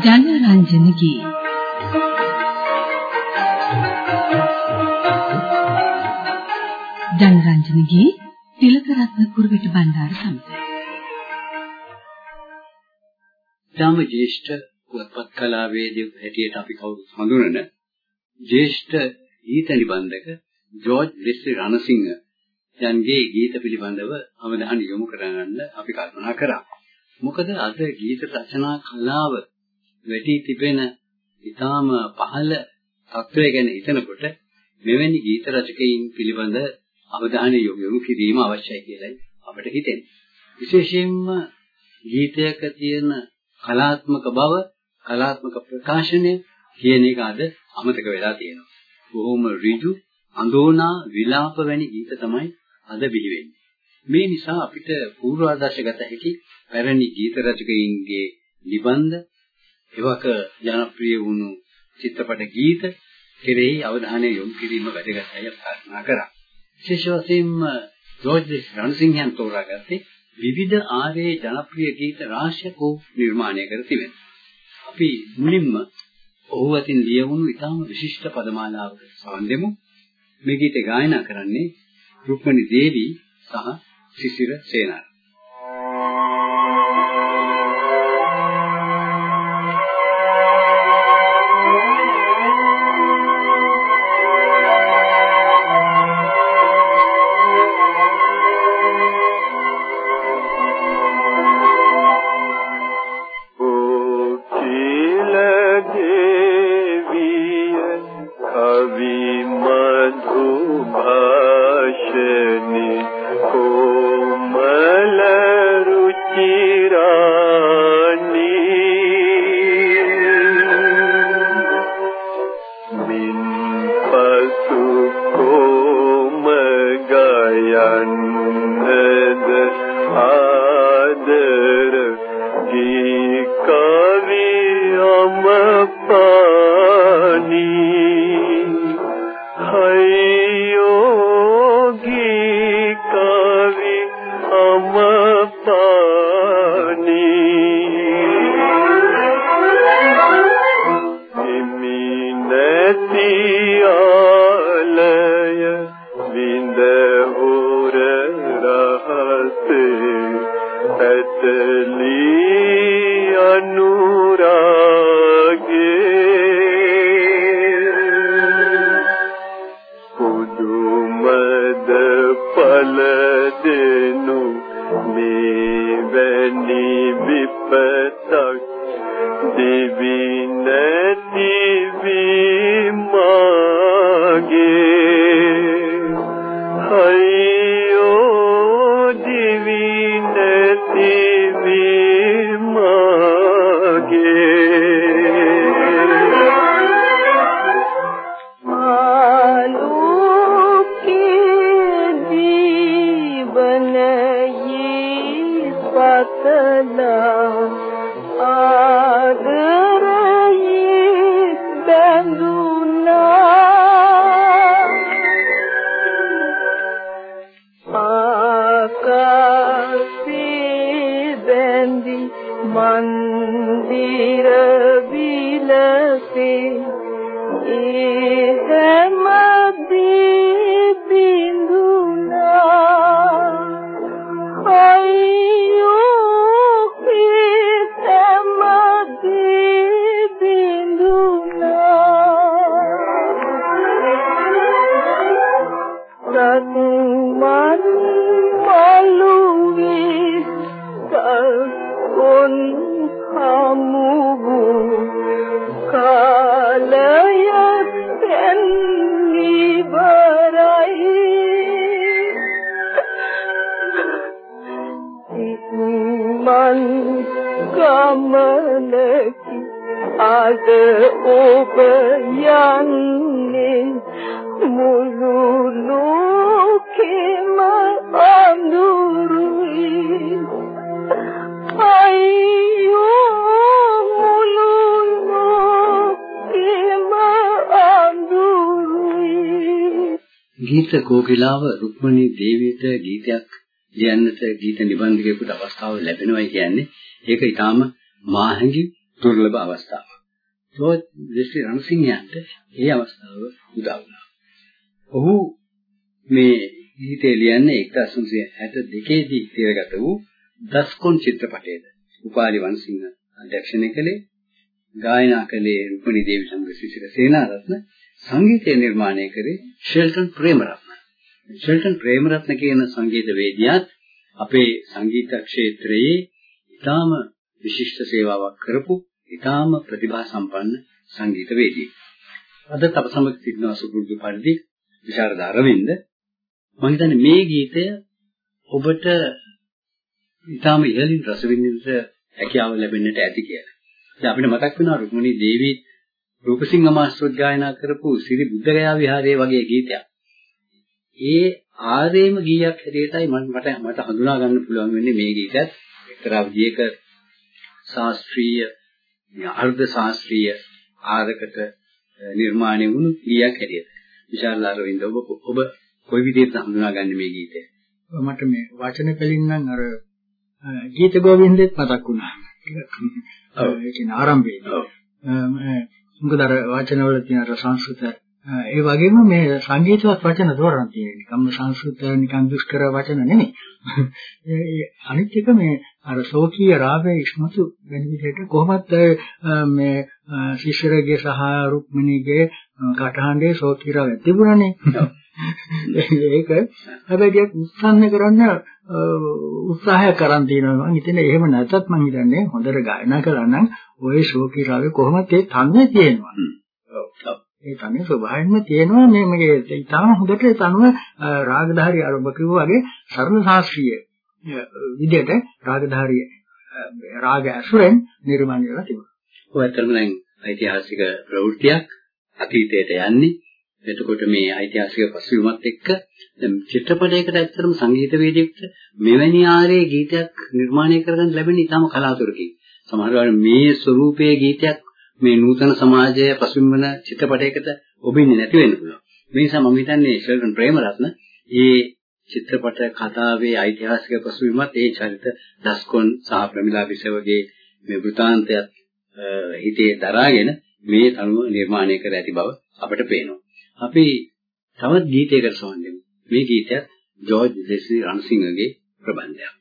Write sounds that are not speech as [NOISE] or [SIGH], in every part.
ජනරංජනගේ ජනරංජනගේ තිලකරත්න කුරුවිට බණ්ඩාර සමඟ ඊටම ජේෂ්ඨ පුවත්පත් කලාවේදී හැටියට අපි කවුරුත් හඳුනන ජේෂ්ඨ ගීත නිබන්ධක ජෝර්ජ් ලෙස්ලි රණසිංහ යන්ගේ ගීත පිළිබඳව අවධානය යොමු කරගන්න අපි කල්පනා කරා. මොකද අද ගීත රචනා කලාව වැඩි තිබෙන ඊටාම පහළ තත්වය ගැන හිතනකොට මෙවැනි ගීත රචකයින් පිළිබඳ අවධානය යොමු කිරීම අවශ්‍යයි කියලායි අපිට හිතෙන්නේ. විශේෂයෙන්ම ගීතයක තියෙන කලාත්මක බව, කලාත්මක ප්‍රකාශනය කියන එක අද අමතක වෙලා තියෙනවා. බොහොම ඍජු, අඳෝනා, විලාප වැනි ගීත තමයි අද බිහි වෙන්නේ. මේ නිසා අපිට පූර්වාදර්ශගත හැකි පැරණි ගීත රචකයින්ගේ නිබන්ධ එවක ජනප්‍රිය වුණු චිත්‍රපට ගීත කෙරෙහි අවධානය යොමු කිරීම වැදගත්යි කල්පනා කරා. විශේෂ වශයෙන්ම ජෝර්ජ් රණසිංහයන් තෝරාගත්තේ විවිධ ආරේ ජනප්‍රිය ගීත රාශියක් ඔහු නිර්මාණය කර තිබෙනවා. අපි මුලින්ම ඔහු අතින් ලියවුණු ඉතාම විශිෂ්ට පදමාලාවක සවන් දෙමු. මේ ගීතය ගායනා කරන්නේ රුක්මනි දේවී සහ සිසිර सत සේනාර. ගීත කෝකිලාව රුක්මනී දේවියට ගීතයක් ලියන්නට ගීත නිබන්ධකයෙකුට අවස්ථාව ලැබෙනවා කියන්නේ ඒක ඊටාම මාහැඟි දුර්ලභ අවස්ථාවක්. ජෝර්ජ් ලෙස්ලි රණසිංහයන්ට ඒ අවස්ථාව උදා වුණා. ඔහු මේ ගීතය ලියන්නේ 1962 දී තිරගත වූ දස්කොන් චිත්‍රපටයේද. උපාලි වන්සිංහ අධ්‍යක්ෂණය කළේ ගායනා කළේ රුක්මනී දේවි සමග සිසිල සේනාරත්න සංගීතය නිර්මාණය කරේ ෂෙල්ටන් ප්‍රේමරත්න. ෂෙල්ටන් ප්‍රේමරත්න කියන සංගීතවේදියාත් අපේ සංගීත ක්ෂේත්‍රයේ ඉතාම විශිෂ්ට සේවාවක් කරපු ඉතාම ප්‍රතිභා සම්පන්න සංගීතවේදියෙක්. අද අප සමග සිටින සුපුරුදු පරිදි විශාරද අරවින්ද මම හිතන්නේ මේ ගීතය ඔබට ඉතාම ඉහළින් රස විඳින්නට හැකියාව ලැබෙන්නට ඇති කියලා. දැන් අපිට මතක් වෙනවා රුක්මනී දේවී රූපසිංහ මාස්ටර් ගායනා කරපු සිරි බුද්ධගයා විහාරයේ වගේ ගීතයක්. ඒ ආරේම ගීයක් හැටියටයි මට මට හඳුනා ගන්න පුළුවන් වෙන්නේ මේ ගීතයත් එක්තරා විදියක ශාස්ත්‍රීය අර්ධ ශාස්ත්‍රීය ආරකට නිර්මාණය වුණු ගීයක් හැටියට. විශාල අරවින්ද ඔබ ඔබ කොයි විදිහට හඳුනාගන්නේ මේ ගීතය? මට මේ වචන කලින් නම් අර ගීත ගෝවින්දෙත් මතක් වුණා. ඔව් ඒ කියන්නේ ආරම්භයේදී. ඔව්. මොකද අර වචනවල තියෙන අර සංස්කෘත ඒ වගේම මේ සංගීතවත් වචන තෝරන තියෙන නිකම්ම සංස්කෘත නිකන් දුෂ්කර වචන නෙමෙයි. [LAUGHS] ඒ අනිත් එක මේ අර සෝකීය රාගයේ ඉස්මතු වෙන විදිහට කොහොමත් මේ ශිෂ්‍යරගේ සහ රුක්මිණීගේ කටහඬේ සෝකී රාගය තිබුණානේ. [LAUGHS] ඒක හැබැයි උත්සන්න කරන්න උත්සාහය කරන් තියෙනවා මම හිතන්නේ එහෙම නැතත් මම හිතන්නේ හොඳට ගායනා කළා නම් ওই ශෝකී රාගය කොහොමද ඒ තන්නේ තියෙනවා. ඒ තන්නේ ස්වභාවයෙන්ම තියෙනවා මේ මගේ ඉතාම හොඳට ඒ තනුව රාගධාරී ඔබ කිව්වා වගේ සරල ශාස්ත්‍රීය විදිහට රාගධාරී රාග ඇසුරෙන් නිර්මාණය වෙලා තිබුණා. ඔය ඇත්තටම දැන් ඓතිහාසික ප්‍රවෘත්තියක් අතීතයට යන්නේ එතකොට මේ ඓතිහාසික පසුබිමත් එක්ක දැන් චිත්‍රපටයකට ඇත්තටම සංගීතවේදියෙක්ට මෙවැනි ආරේ ගීතයක් නිර්මාණය කරගන්න ලැබෙන්නේ ඊටම කලාතුරකින්. සමහර වෙලාවට මේ ස්වරූපයේ ගීතයක් මේ නූතන සමාජයේ පසුබිම් වන චිත්‍රපටයකට ඔබින්නේ නැති වෙන්න පුළුවන්. මේ නිසා මම හිතන්නේ ෂෙල්ටන් ප්‍රේමරත්න ඒ චිත්‍රපට කතාවේ ඓතිහාසික පසුබිමත් ඒ චරිත දස්කොන් සහ ප්‍රමිලා විසවගේ මේ වෘතාන්තයත් හිතේ දරාගෙන මේ තනුව නිර්මාණය කර ඇති බව අපට පේනවා. අපි තවත් ගීතයකට සමන් දෙමු. මේ ගීතයත් ජෝර්ජ් ලෙස්ලි රණසිංහගේ ප්‍රබන්ධයක්.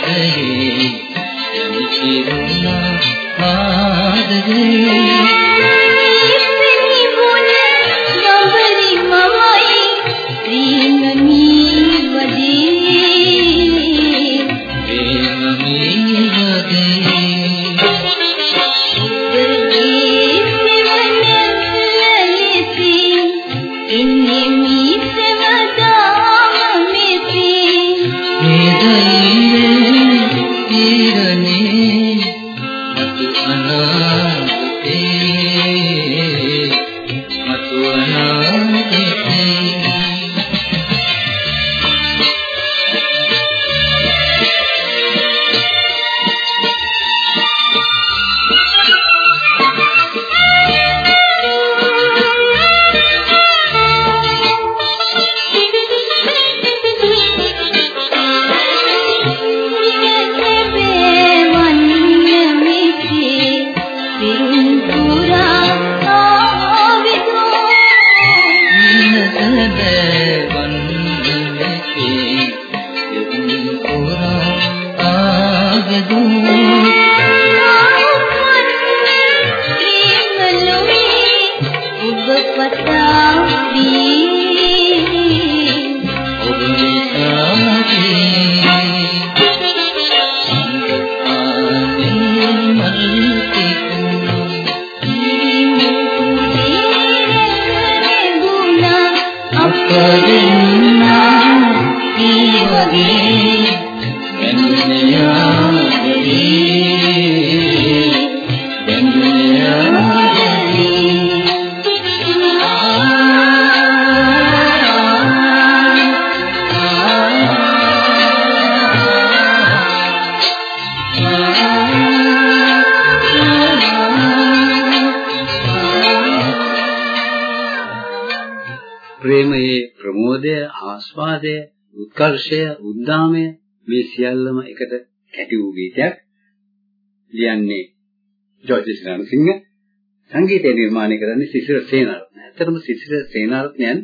කලේ මිචිරුණා ආදරේ ආස්වාදය, උත්කර්ෂය, උද්දාමය මේ සියල්ලම එකට කැටි වූ ගීතයක් ලියන්නේ ජෝර්ජ් රණසිංහ සංගීතය නිර්මාණය කරන්නේ සිසිර සේනාරත්න. ඇත්තටම සිසිර සේනාරත්නයන්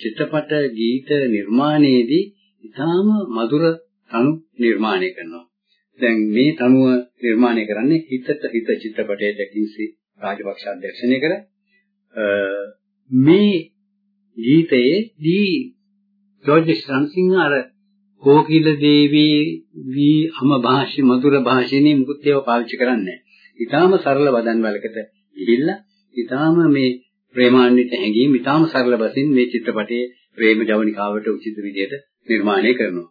චිත්‍රපට ගීත නිර්මාණයේදී ඉතාම මధుර තනු නිර්මාණය කරනවා. දැන් මේ තනුව නිර්මාණය කරන්නේ හිතට හිත චිත්‍රපටයේ දැකින්සි රාජපක්ෂ අධ්‍යක්ෂණය කර මේ ගීතයේදී ජෝර්ජ් රන්සිංහ අර කෝකිල දේවී වී අම භාෂි මధుර භාෂිනේ මුකුත් ඒවා පාවිච්චි කරන්නේ නැහැ. ඊටාම සරල වදන් වලකට ගිහිල්ලා ඊටාම මේ ප්‍රේමාන්විත හැඟීම් ඊටාම සරල බසින් මේ චිත්‍රපටයේ ප්‍රේම ජවනිකාවට උචිත විදිහට නිර්මාණය කරනවා.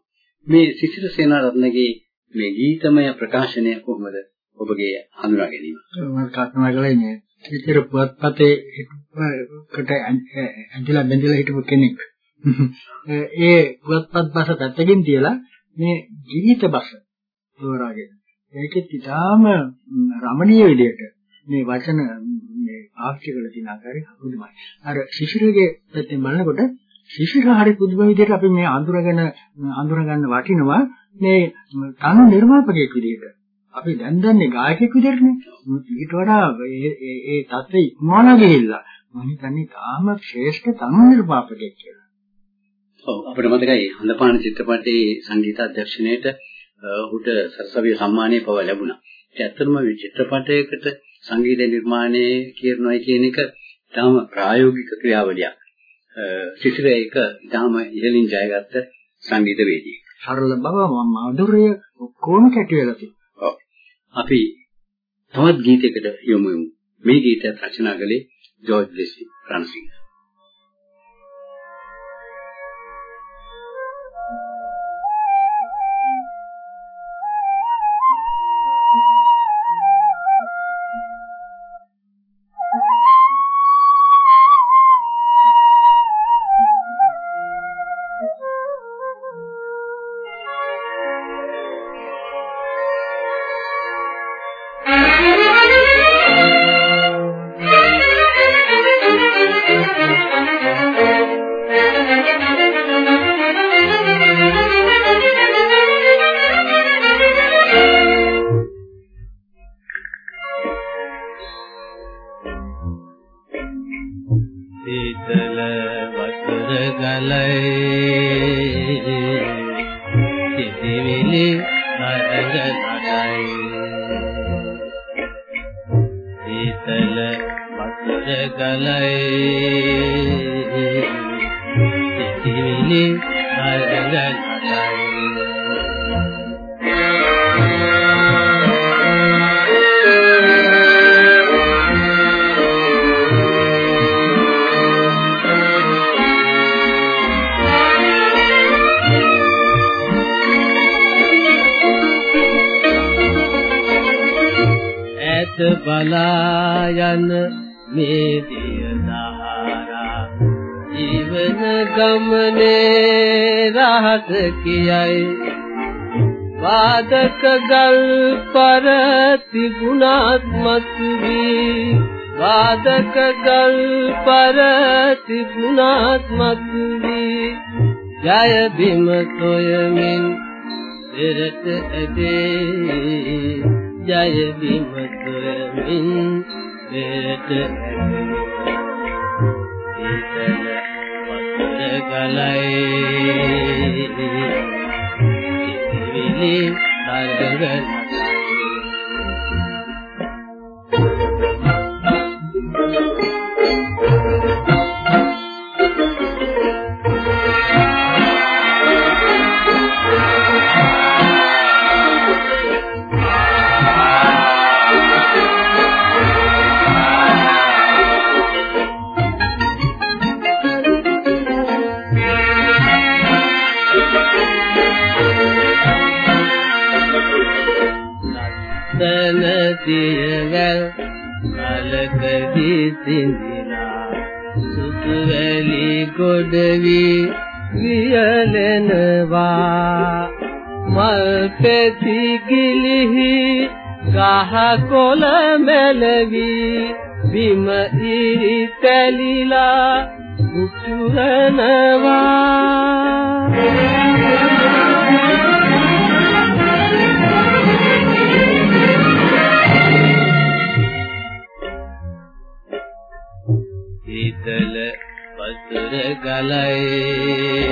මේ සිසිර සේනාරත්නගේ මේ ගීතමය ප්‍රකාශනය කොහොමද ඔබගේ හඳුනා ගැනීම? මම කල්පනා කළේ මේ විතර පුවත්පතේ කට ඇඳලා බැඳලා හිටපු කෙනෙක්. [LAUGHS] ඒ පුවත්පත් භාෂ පැත්තකින් තියලා මේ ජීවිත භාෂ තෝරාගෙන ඒකෙත් ඉතාම රමණීය විදිහට මේ වචන මේ පාවිච්චි කරලා තියෙන ආකාරය පුදුමයි. අර ශිෂ්‍යරගේ පැත්තෙන් බලනකොට ශිෂ්‍යර හරි පුදුම විදිහට අපි මේ අඳුරගෙන අඳුරගන්න වටිනවා මේ තනු නිර්මාපකයෙක් විදිහට. අපි දැන් දන්නේ ගායකයෙක් විදිහටනේ. ඊට වඩා ඒ ඒ තත්ත්වෙ ඉක්මවලා ගිහිල්ලා මම හිතන්නේ තාම ශ්‍රේෂ්ඨ තනු නිර්මාපකයෙක් කියලා. ඔව් අපිට මතකයි හඳපාන චිත්‍රපටයේ සංගීත අධ්‍යක්ෂණයට ඔහුට සරසවිය සම්මානය පව ලැබුණා. ඒ ඇත්තටම මේ චිත්‍රපටයකට සංගීත නිර්මාණය කියනවායි කියන එක තාම ප්‍රායෝගික ක්‍රියාවලියක්. සිසිර එක තාම ඉහළින් ජයගත්ත සංගීත වේදිකයක්. සරල බව මధుරය කොහොම කැටි වෙලා තියෙනවා. ඔව්. අපි තවත් ගීතයකට යමු. මේ ගීතය රචනා කළේ ජෝර්ජ් ලෙස්ලි ෆ්‍රාන්සිස්. කළ වස්ත කලයි සිතිවිලි මරගලයි බලා යන මේ දිය දහරා. ජීවන ගමනේ රහස කියයි. වාදක ගල් පර තිබුණත් මතුවී. වාදක ගල් පර තිබුණත් මතුවී. ජය බිම සොයමින් පෙරට ඇදේ. ජය බිම සොයමින් පෙරට ඉතන වතුර ගලයි ඉතිවිලි තරගන දියවැල් කලකදී සිඳිලා සුදු වැලි ගොඩ වී වියලෙනවා. මල් පෙති ගිලිහි ගහ කොළ මැලවි. බිම ඉරි තැලිලා උතුරනවා. වතුර ගලයි.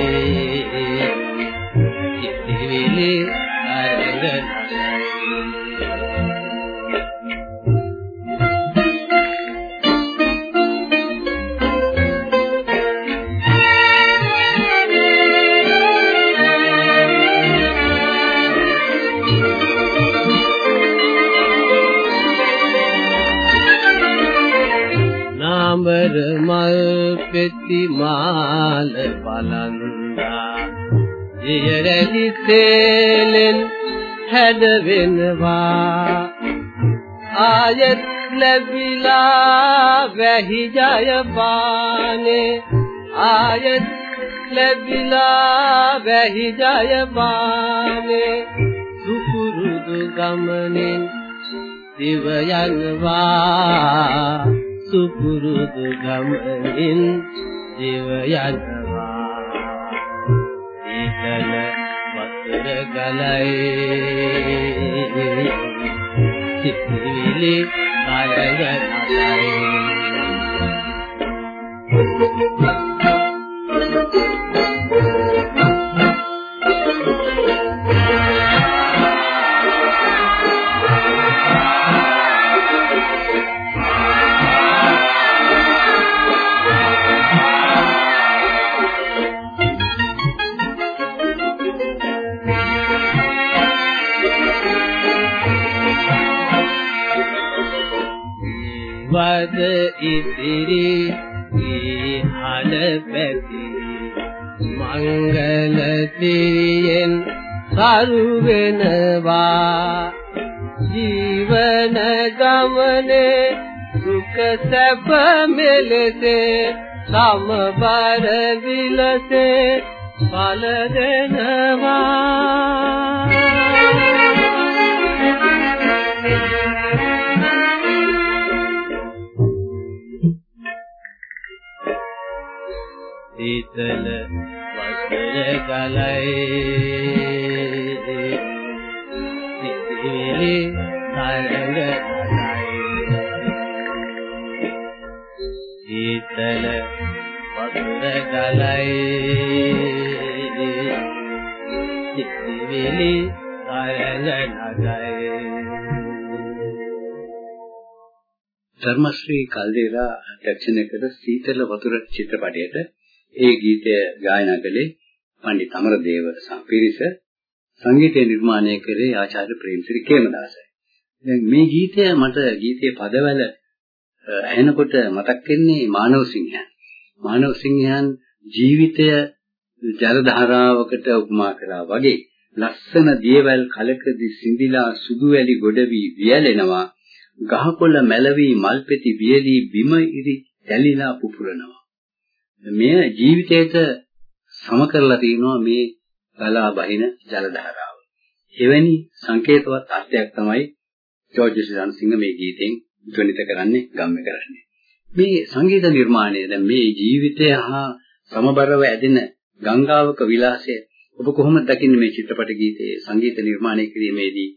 පෙති මාල බලන්දා දියරැලි තේලෙන් හැදවෙනවා. ආයත් ලැබිලා වැහි ජය පානේ ආයත් ලැබිලා වැහි ජය පානේ සුපුරුදු ගමනින් දිව යනවා. සුපුරුදු ගමනින් දිව යනවා ඊතල වතුර ගලයි. සිතිවිලි කායග සරු වෙනවා ජීවන ගමනේ සුඛ සැප මෙලෙසේ සමබර විලසේ පල දෙනවා. සීතල වසර ගලයි. සිතිවිලි තරංග නටයි සීතල වසර ගලයි. සිතිවිලි තරංග නටයි ධර්මශ්‍රී කල්දේරා අධ්‍යක්ෂණය කර සීතල වතුර චිත්‍රපටයට ඒ ගීතය ගායනා කළේ පණ්ඩිත අමරදේව සම්පිරිස සංගීතය නිර්මාණය කරේ ආචාර්ය ප්‍රේමසිරි කේමදාසයි. දැන් මේ ගීතය මට ගීතයේ පදවල ඇහෙනකොට මතක් වෙන්නේ මානව සිංහයන්. මානව සිංහයන් ජීවිතය ජල ධාරාවකට උපමා කළා වගේ ලස්සන දියවැල් කලකදී සිඳිලා සුදු වැලි ගොඩ වී වියලෙනවා ගහකොළ මැලවි මල්පෙති වියලි බිම ඉරි දැලිලා පුපුරනවා මෙය ජීවිතයට සම කරලා තියෙනවා මේ ගලා බහින ජල ධාරාව. එවැනි සංකේතවත් අර්ථයක් තමයි ජෝර්ජ් ශ්‍රීරන්සිංහ මේ ගීතෙන් ජනිත කරන්නේ ගම්ම කරන්නේ. මේ සංගීත නිර්මාණය දැන් මේ ජීවිතය හා සමබරව ඇදෙන ගංගාවක විලාසය ඔබ කොහොමද දකින්නේ මේ චිත්‍රපට ගීතයේ සංගීත නිර්මාණය කිරීමේදී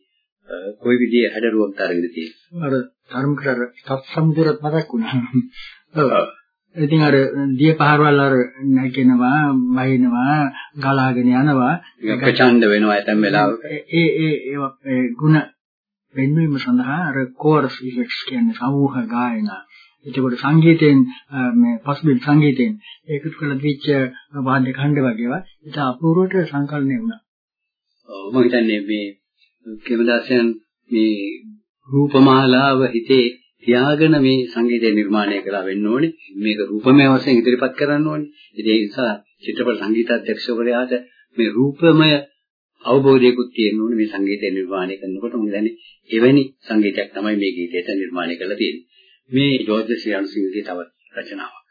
කොයි විදිහේ හැඩරුවක් දරගෙන තියෙන්නේ? අර ධර්මකර සත්සම්දුරත් මතක් වුණා. ඉතින් අර දිය පහරවල් අර නැගෙනවා, වහිනවා, ගලාගෙන යනවා. ප්‍රචණ්ඩ වෙනවා ඇතැම් වෙලාවක. ඒ ඒ ඒ ගුණ වෙන්වීම සඳහා අර කෝරස් ඉෆෙක්ට්ස් කියන්නේ සමූහ ගායනා. එතකොට සංගීතයෙන් මේ පසුබිම් සංගීතයෙන් ඒකට කළ දීච්ච වාද්‍ය ඛණ්ඩ වගේවා ඒක අපූර්වට සංකලනය වුණා. ඔව් මම හිතන්නේ මේ කේමදාසයන් මේ රූපමාලාව හිතේ තියාගෙන මේ සංගීතය නිර්මාණය කළා වෙන්න ඕනේ. මේක රූපමය වශයෙන් ඉදිරිපත් කරන්න ඕනේ. ඒ නිසා චිත්‍රපට සංගීතාධ්‍යක්ෂකවරයාට මේ රූපමය අවබෝධයකුත් තියෙන්න ඕනේ මේ සංගීතය නිර්මාණය කරනකොට මම දන්නේ එවැනි සංගීතයක් තමයි මේ ගීතයට නිර්මාණය කරලා තියෙන්නේ. මේ ජෝර්ජ් ශ්‍රීරාමසිංහගේ තවත් රචනාවක්.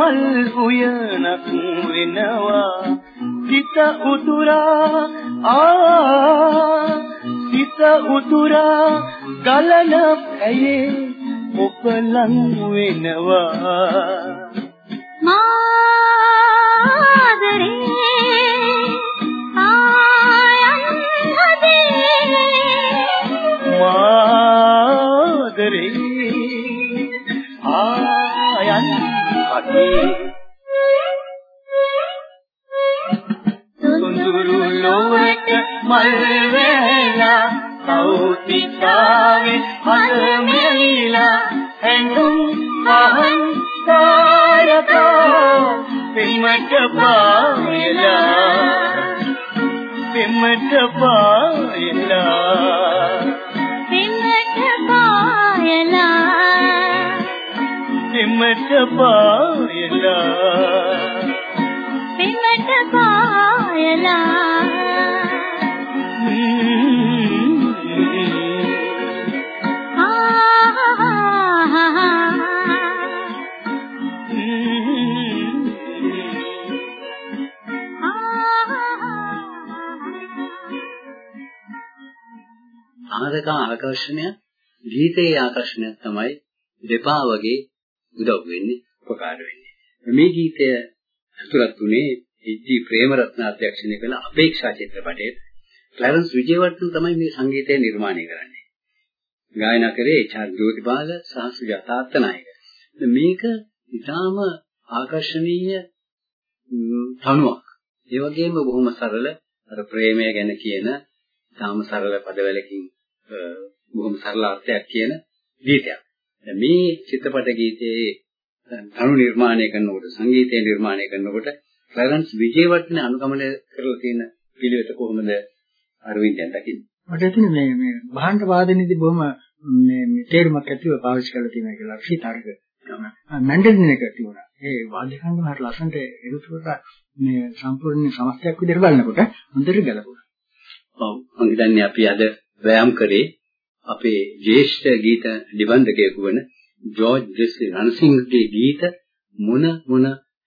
මල් උයනක් වෙනවා සිත උතුරා ආ සිත උතුරා ගලන ඇයේ ඔබ ලං වෙනවා. මාදරේ පායන් හදේ. මාදරේ සුඳුරු ලොවට මල් වේලා කෞතිකාවේ හද මෙලිලා හැඟුම් පහන් තාරකා පෙම්මට පායලා පෙම්මට පායලා. පින්නට පායලා. පෙම්මට පායලා ආදකා ආකර්ෂණය ගීතයේ ආකර්ෂණයක් තමයි දෙපා වගේ උදව් වෙන්නේ උපකාර වෙන්නේ. මේ ගීතය ඇතුළත් වුණේ එච්.ජී. ප්‍රේමරත්න අධ්‍යක්ෂණය කළ අපේක්ෂා චිත්‍රපටයේ. ක්ලැරන්ස් විජේවර්ධන තමයි මේ සංගීතය නිර්මාණය කරන්නේ. ගායනා කරේ එච්.ආර්. ජෝතිපාල සහ සුජාතා අත්තනායක. මේක ඉතාම ආකර්ෂණීය ම්, තනුවක්. ඒ වගේම බොහොම සරල අර ප්‍රේමය ගැන කියන ඉතාම සරල පදවලකින් අ, බොහොම සරල අර්ථයක් කියන ගීතයක්. මේ චිත්‍රපට ගීතයේ තනු නිර්මාණය කරනකොට සංගීතය නිර්මාණය කරනකොට ක්ලැරන්ස් විජේවර්ධන අනුගමනය කරලා තියෙන පිළිවෙත කොහොමද අරවින්දයන් දකින්නේ? මට හිතෙන්නේ මේ මේ භාණ්ඩ වාදනයේදී බොහොම මේ මේ තේරුමක් ඇතිව පාවිච්චි කරලා තියෙනවා කියලා ශ්‍රීතරක මැන්ඩලින් එක තිබුණා. ඒ වාද්‍යකංගම හරිය ලස්සනට ඒකට මේ සම්පූර්ණ සමස්තයක් විදිහට බලනකොට හොඳට ගැලපුණා. ඔව් මම හිතන්නේ අපි අද වෑයම් කරේ අපේ ජ්‍යෙෂ්ඨ ගීත නිබන්ධකයෙකු වන ජෝර්ජ් ජෙස්ලි රණසිංහගේ ගීත මොන මොන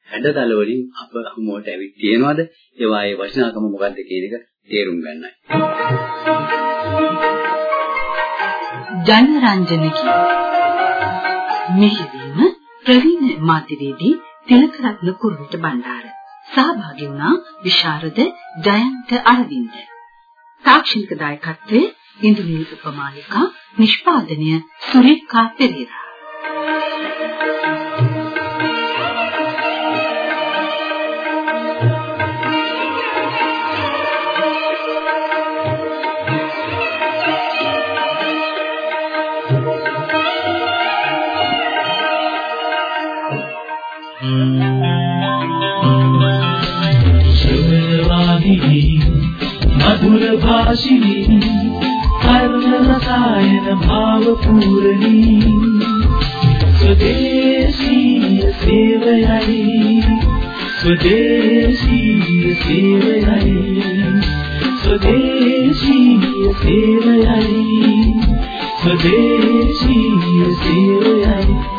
හැඩතල වලින් අප හමුවට ඇවිත් තියෙනවද? ඒවායේ වටිනාකම මොකක්ද කියන එක තේරුම් ගන්නයි. ජනරංජනකි මෙහිදීම ප්‍රවීණ මාධ්‍යවේදී තිලකරත්න කුරුවිට බණ්ඩාර. සහභාගී වුණා විශාරද ජයන්ත අරවින්ද. තාක්ෂණික දායකත්වයේ ඉන්දු නීති ප්‍රමාණිකා නිෂ්පාදනය සුරේඛා පෙරේරා मधुर भाषिणी රසායන භාව පූර්ණී. ස්වදේශීය සේවයයි. ස්වදේශීය සේවයයි. ස්වදේශීය සේවයයි. ස්වදේශීය සේවයයි.